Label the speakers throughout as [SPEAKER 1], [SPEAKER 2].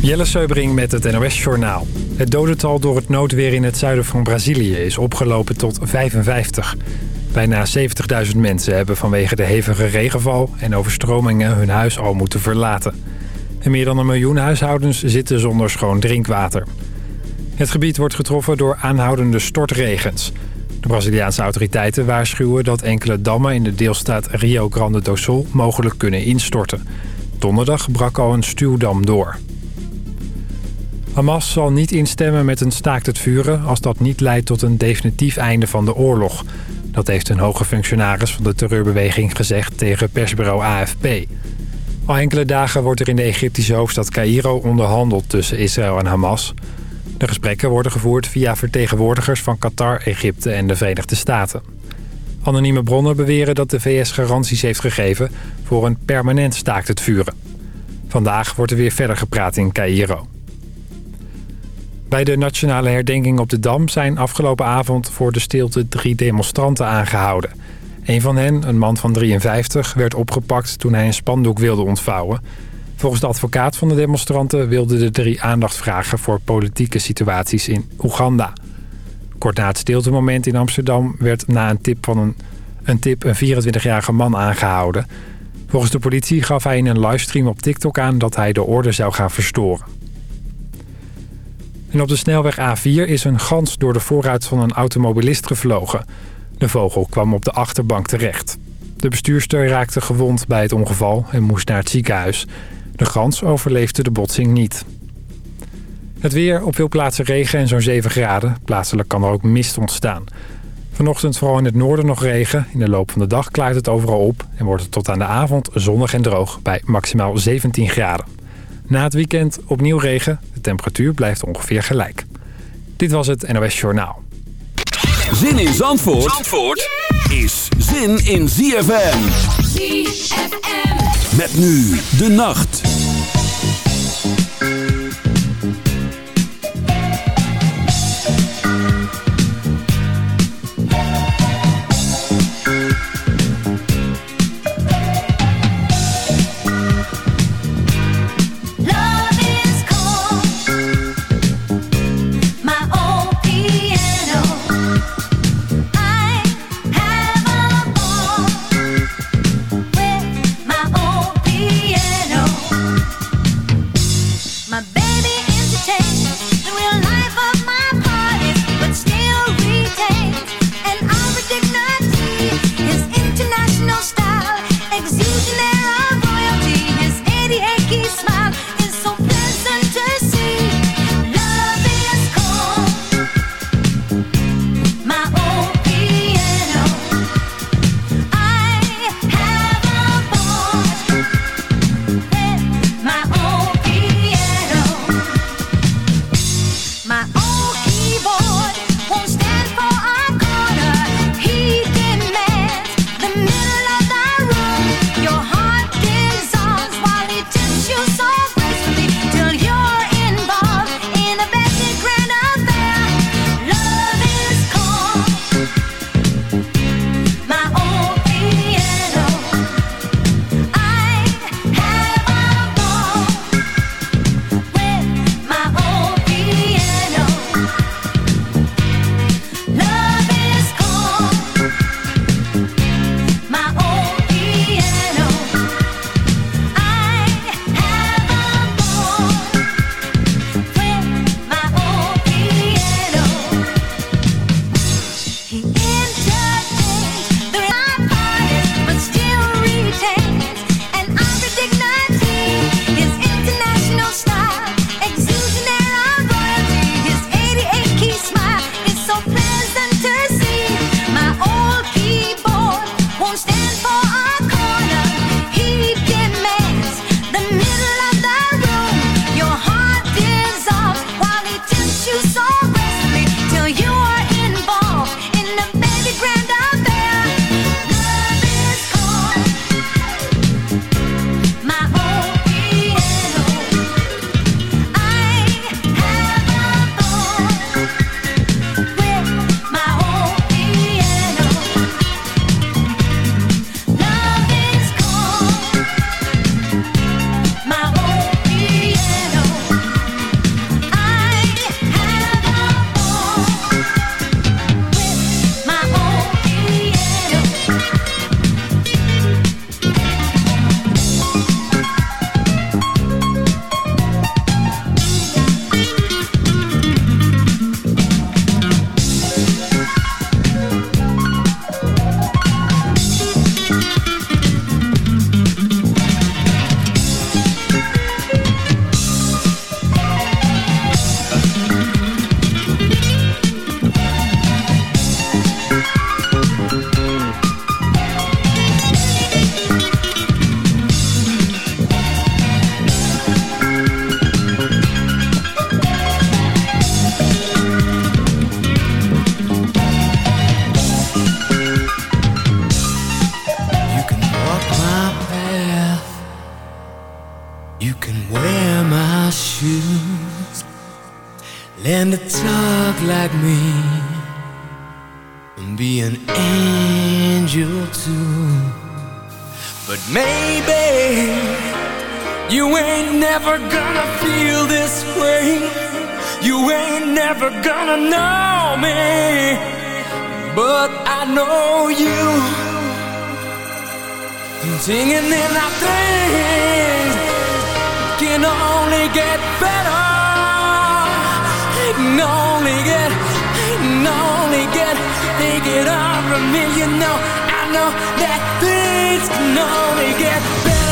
[SPEAKER 1] Jelle Seubering met het NOS Journaal. Het dodental door het noodweer in het zuiden van Brazilië is opgelopen tot 55. Bijna 70.000 mensen hebben vanwege de hevige regenval en overstromingen hun huis al moeten verlaten. En meer dan een miljoen huishoudens zitten zonder schoon drinkwater. Het gebied wordt getroffen door aanhoudende stortregens. De Braziliaanse autoriteiten waarschuwen dat enkele dammen in de deelstaat Rio Grande do Sul mogelijk kunnen instorten. Donderdag brak al een stuwdam door. Hamas zal niet instemmen met een staakt het vuren... als dat niet leidt tot een definitief einde van de oorlog. Dat heeft een hoge functionaris van de terreurbeweging gezegd tegen persbureau AFP. Al enkele dagen wordt er in de Egyptische hoofdstad Cairo onderhandeld tussen Israël en Hamas. De gesprekken worden gevoerd via vertegenwoordigers van Qatar, Egypte en de Verenigde Staten. Anonieme bronnen beweren dat de VS garanties heeft gegeven voor een permanent staakt het vuren. Vandaag wordt er weer verder gepraat in Cairo. Bij de nationale herdenking op de Dam zijn afgelopen avond voor de stilte drie demonstranten aangehouden. Een van hen, een man van 53, werd opgepakt toen hij een spandoek wilde ontvouwen. Volgens de advocaat van de demonstranten wilden de drie aandacht vragen voor politieke situaties in Oeganda. Kort na het stiltemoment in Amsterdam werd na een tip van een, een, tip een 24-jarige man aangehouden. Volgens de politie gaf hij in een livestream op TikTok aan dat hij de orde zou gaan verstoren. En op de snelweg A4 is een gans door de voorruit van een automobilist gevlogen. De vogel kwam op de achterbank terecht. De bestuurster raakte gewond bij het ongeval en moest naar het ziekenhuis. De gans overleefde de botsing niet. Het weer, op veel plaatsen regen en zo'n 7 graden. Plaatselijk kan er ook mist ontstaan. Vanochtend vooral in het noorden nog regen. In de loop van de dag klaart het overal op... en wordt het tot aan de avond zonnig en droog bij maximaal 17 graden. Na het weekend opnieuw regen. De temperatuur blijft ongeveer gelijk. Dit was het NOS Journaal.
[SPEAKER 2] Zin in Zandvoort, Zandvoort is zin in ZFM. ZFM. Met nu de nacht.
[SPEAKER 3] know you. Singing in our dreams Can only get better. Can only get Can only get Take it all from me You know, I know that things can only get better.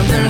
[SPEAKER 4] down there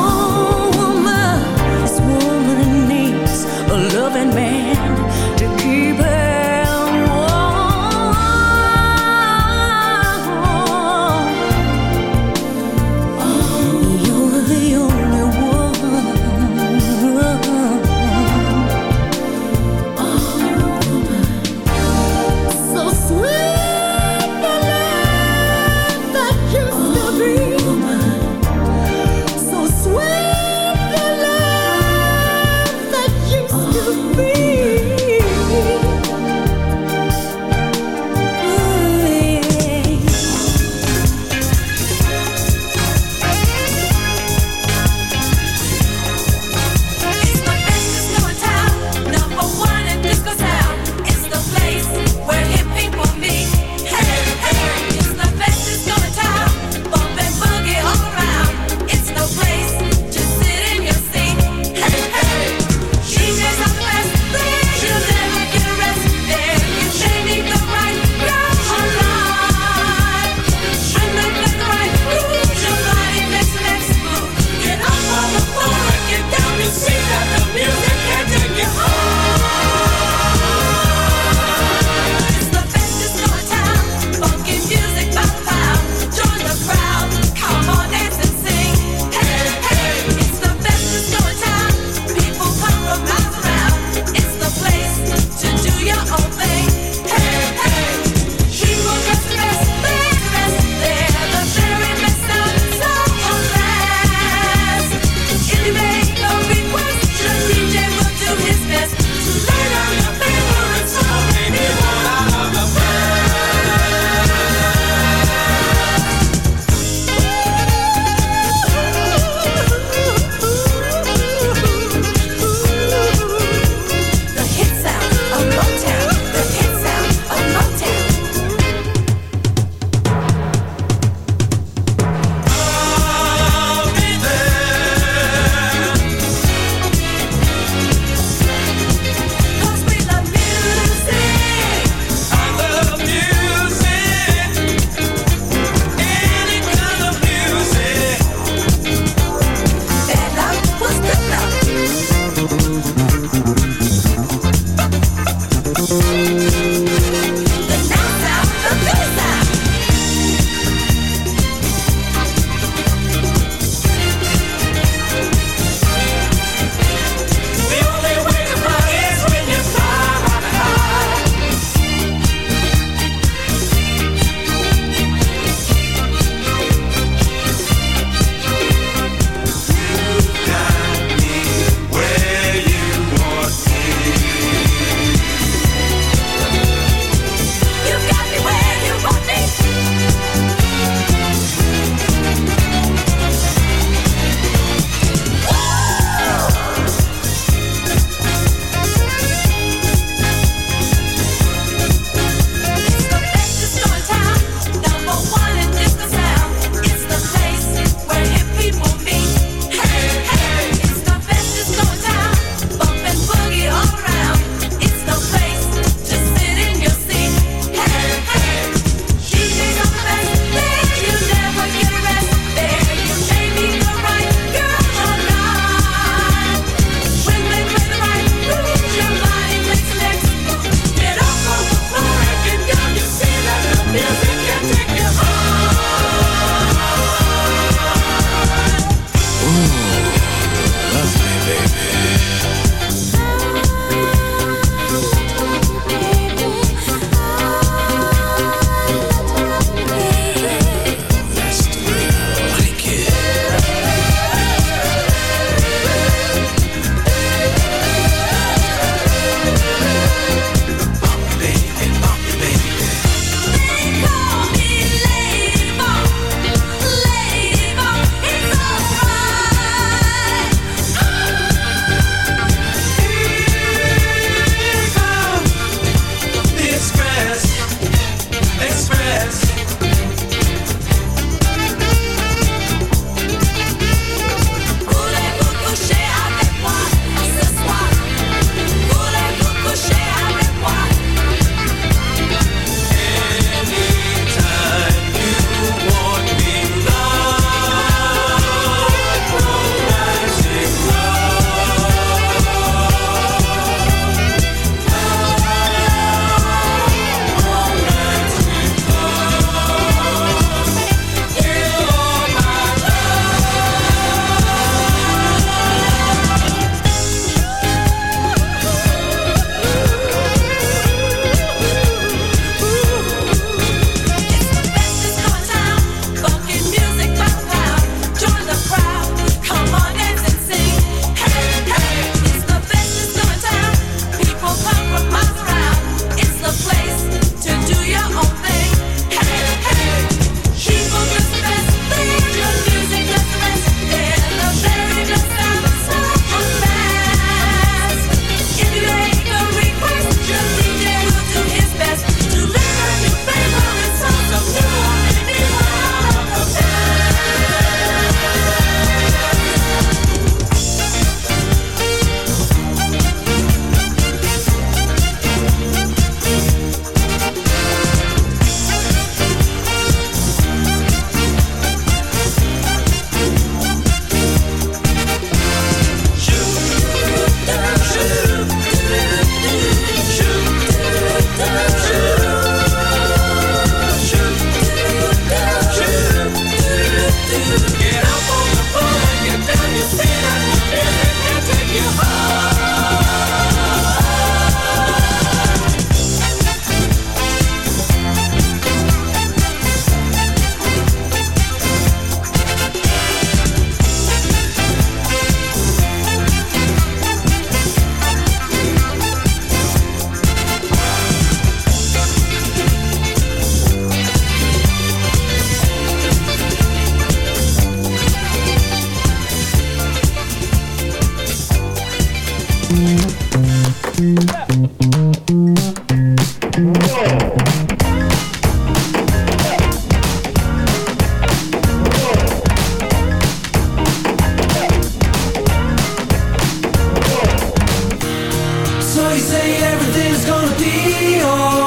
[SPEAKER 5] say
[SPEAKER 6] everything's gonna be alright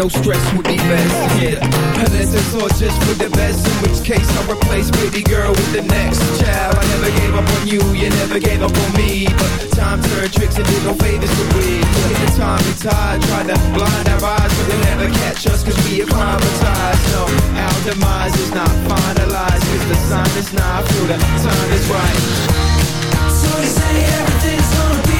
[SPEAKER 7] no stress would be best. Yeah, unless it's all just for the best In which case I'll replace baby girl with the next child. I never gave up on you, you never gave up on me. But time turned tricks and did no favors for we In the time we tied, tried to blind our eyes But they'll never catch us cause we acclimatized. No, our demise is not finalized Cause the sign is not through, the time is right.
[SPEAKER 6] So you say everything's gonna be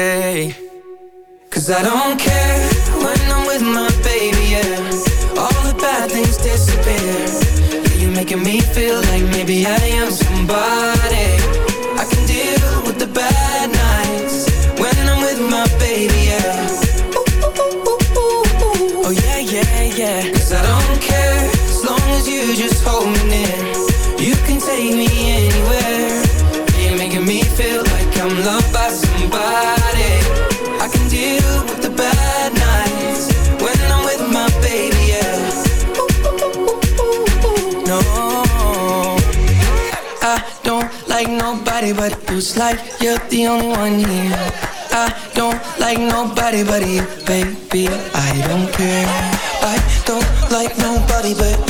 [SPEAKER 8] stay. Cause I don't care you're the only one here. I don't like nobody but you, baby. I don't care. I don't like nobody but